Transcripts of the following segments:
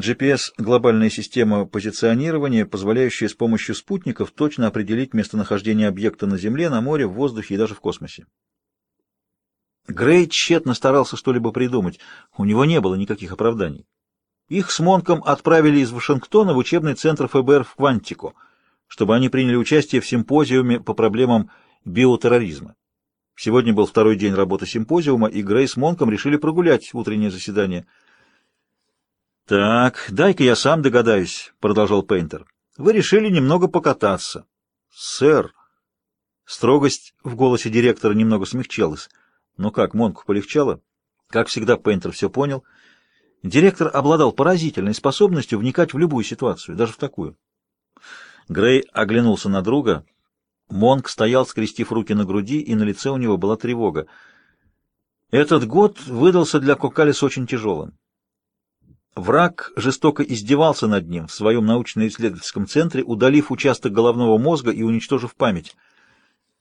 GPS — глобальная система позиционирования, позволяющая с помощью спутников точно определить местонахождение объекта на Земле, на море, в воздухе и даже в космосе. Грей тщетно старался что-либо придумать. У него не было никаких оправданий. Их с Монком отправили из Вашингтона в учебный центр ФБР в Квантико, чтобы они приняли участие в симпозиуме по проблемам биотерроризма. Сегодня был второй день работы симпозиума, и Грей с Монком решили прогулять утреннее заседание. «Так, дай-ка я сам догадаюсь», — продолжал Пейнтер. «Вы решили немного покататься». «Сэр». Строгость в голосе директора немного смягчалась. «Ну как, Монку полегчало?» Как всегда, Пейнтер все понял. Директор обладал поразительной способностью вникать в любую ситуацию, даже в такую. Грей оглянулся на друга. Монк стоял, скрестив руки на груди, и на лице у него была тревога. Этот год выдался для Кокалис очень тяжелым. Враг жестоко издевался над ним в своем научно-исследовательском центре, удалив участок головного мозга и уничтожив память.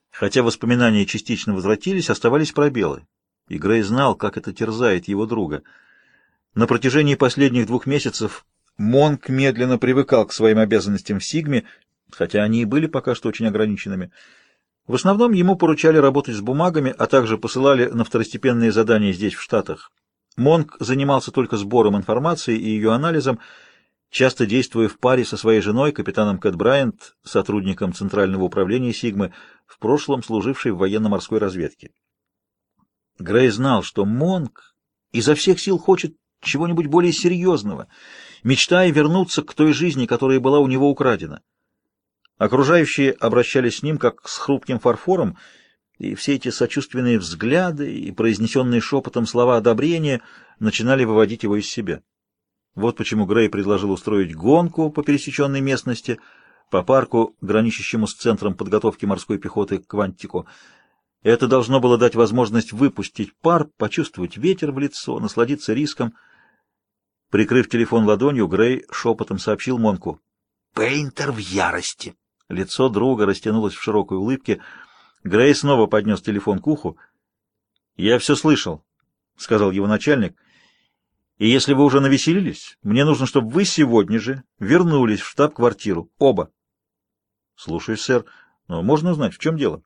Хотя воспоминания частично возвратились, оставались пробелы. И Грей знал, как это терзает его друга. На протяжении последних двух месяцев Монк медленно привыкал к своим обязанностям в Сигме, хотя они и были пока что очень ограниченными. В основном ему поручали работать с бумагами, а также посылали на второстепенные задания здесь, в Штатах. Монк занимался только сбором информации и ее анализом, часто действуя в паре со своей женой, капитаном Кэт Брайант, сотрудником Центрального управления Сигмы, в прошлом служившей в военно-морской разведке. Грей знал, что Монк изо всех сил хочет чего-нибудь более серьезного, мечтая вернуться к той жизни, которая была у него украдена. Окружающие обращались с ним как с хрупким фарфором, и все эти сочувственные взгляды и произнесенные шепотом слова одобрения начинали выводить его из себя. Вот почему Грей предложил устроить гонку по пересеченной местности, по парку, граничащему с центром подготовки морской пехоты Квантико. Это должно было дать возможность выпустить пар, почувствовать ветер в лицо, насладиться риском. Прикрыв телефон ладонью, Грей шепотом сообщил Монку. «Пейнтер в ярости!» Лицо друга растянулось в широкой улыбке — Грей снова поднес телефон к уху. «Я все слышал», — сказал его начальник. «И если вы уже навеселились, мне нужно, чтобы вы сегодня же вернулись в штаб-квартиру. Оба». «Слушаюсь, сэр. Но можно узнать, в чем дело?»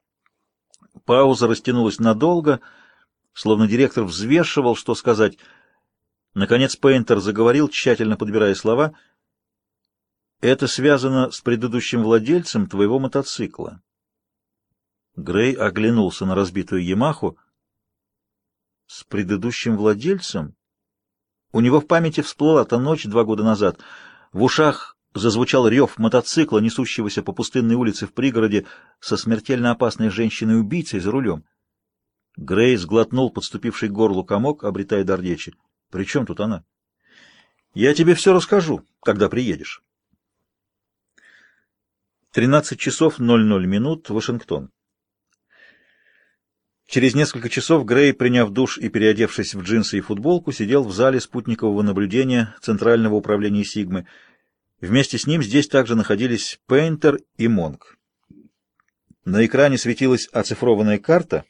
Пауза растянулась надолго, словно директор взвешивал, что сказать. Наконец Пейнтер заговорил, тщательно подбирая слова. «Это связано с предыдущим владельцем твоего мотоцикла». Грей оглянулся на разбитую Ямаху. С предыдущим владельцем? У него в памяти всплыла та ночь два года назад. В ушах зазвучал рев мотоцикла, несущегося по пустынной улице в пригороде со смертельно опасной женщиной-убийцей за рулем. Грей сглотнул подступивший к горлу комок, обретая дар речи. «При чем тут она?» «Я тебе все расскажу, когда приедешь». 13 часов 00 минут, Вашингтон. Через несколько часов Грей, приняв душ и переодевшись в джинсы и футболку, сидел в зале спутникового наблюдения Центрального управления Сигмы. Вместе с ним здесь также находились Пейнтер и Монк. На экране светилась оцифрованная карта,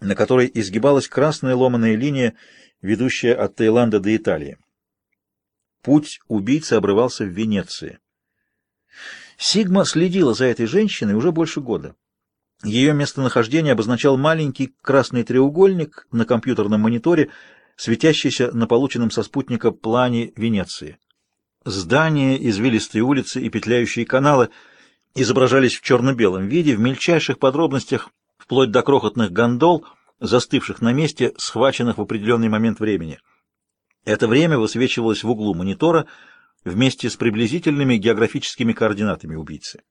на которой изгибалась красная ломаная линия, ведущая от Таиланда до Италии. Путь убийцы обрывался в Венеции. Сигма следила за этой женщиной уже больше года. Ее местонахождение обозначал маленький красный треугольник на компьютерном мониторе, светящийся на полученном со спутника плане Венеции. Здания, извилистые улицы и петляющие каналы изображались в черно-белом виде, в мельчайших подробностях, вплоть до крохотных гондол, застывших на месте, схваченных в определенный момент времени. Это время высвечивалось в углу монитора вместе с приблизительными географическими координатами убийцы.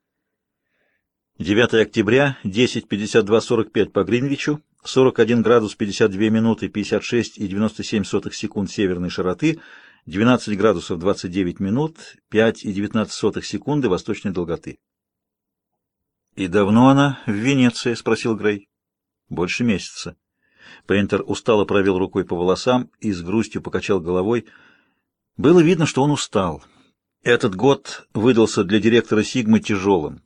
9 октября, 10.52.45 по Гринвичу, 41 градус 52 минуты 56 и 97 сотых секунд северной широты, 12 градусов 29 минут 5 и 19 сотых секунды восточной долготы. «И давно она в Венеции?» — спросил Грей. «Больше месяца». Пейнтер устало провел рукой по волосам и с грустью покачал головой. Было видно, что он устал. Этот год выдался для директора Сигмы тяжелым.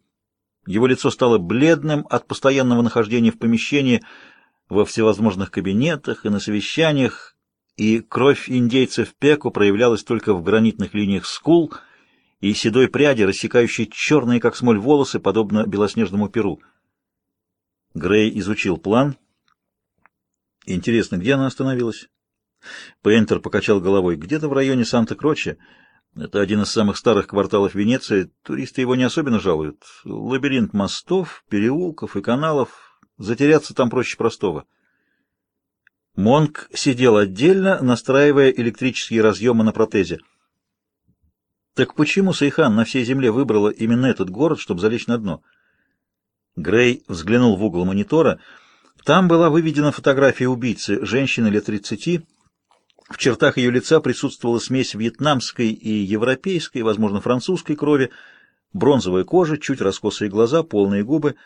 Его лицо стало бледным от постоянного нахождения в помещении, во всевозможных кабинетах и на совещаниях, и кровь индейцев Пеку проявлялась только в гранитных линиях скул и седой пряди, рассекающей черные, как смоль, волосы, подобно белоснежному перу. Грей изучил план. Интересно, где она остановилась? Пейнтер покачал головой. Где-то в районе Санта-Кроче. Это один из самых старых кварталов Венеции. Туристы его не особенно жалуют. Лабиринт мостов, переулков и каналов. Затеряться там проще простого. Монк сидел отдельно, настраивая электрические разъемы на протезе. Так почему Сейхан на всей земле выбрала именно этот город, чтобы залечь на дно? Грей взглянул в угол монитора. Там была выведена фотография убийцы, женщины лет тридцати. В чертах ее лица присутствовала смесь вьетнамской и европейской, возможно, французской крови, бронзовая кожа, чуть раскосые глаза, полные губы —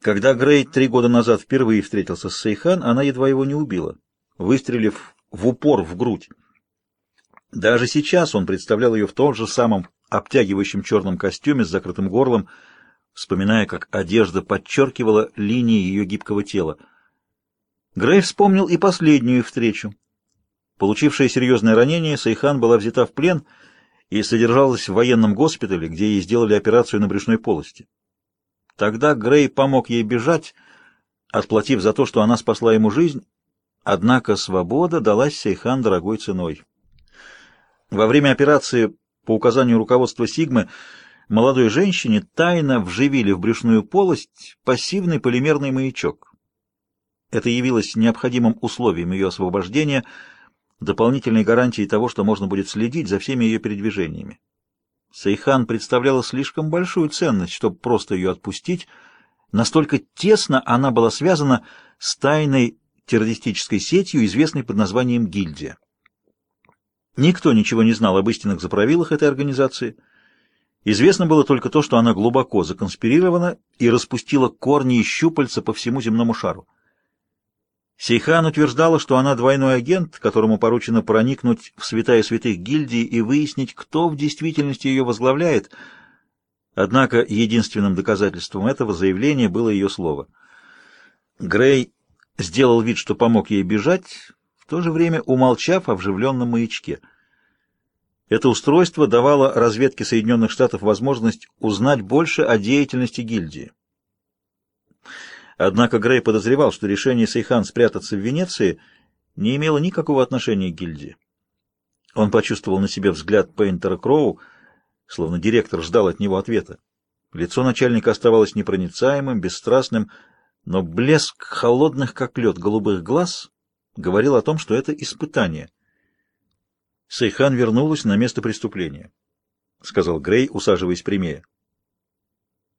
когда Грей три года назад впервые встретился с Сейхан, она едва его не убила, выстрелив в упор в грудь. Даже сейчас он представлял ее в том же самом обтягивающем черном костюме с закрытым горлом, вспоминая, как одежда подчеркивала линии ее гибкого тела. Грей вспомнил и последнюю встречу. Получившая серьезное ранение, Сейхан была взята в плен и содержалась в военном госпитале, где ей сделали операцию на брюшной полости. Тогда Грей помог ей бежать, отплатив за то, что она спасла ему жизнь, однако свобода далась Сейхан дорогой ценой. Во время операции, по указанию руководства Сигмы, молодой женщине тайно вживили в брюшную полость пассивный полимерный маячок. Это явилось необходимым условием ее освобождения, дополнительной гарантией того, что можно будет следить за всеми ее передвижениями. Сейхан представляла слишком большую ценность, чтобы просто ее отпустить. Настолько тесно она была связана с тайной террористической сетью, известной под названием «Гильдия». Никто ничего не знал об истинных заправилах этой организации. Известно было только то, что она глубоко законспирирована и распустила корни и щупальца по всему земному шару. Сейхан утверждала, что она двойной агент, которому поручено проникнуть в святая святых гильдии и выяснить, кто в действительности ее возглавляет. Однако единственным доказательством этого заявления было ее слово. Грей сделал вид, что помог ей бежать, в то же время умолчав о вживленном маячке. Это устройство давало разведке Соединенных Штатов возможность узнать больше о деятельности гильдии. Однако Грей подозревал, что решение Сейхан спрятаться в Венеции не имело никакого отношения к гильдии. Он почувствовал на себе взгляд Пейнтера Кроу, словно директор ждал от него ответа. Лицо начальника оставалось непроницаемым, бесстрастным, но блеск холодных, как лед, голубых глаз говорил о том, что это испытание. Сейхан вернулась на место преступления, — сказал Грей, усаживаясь прямее.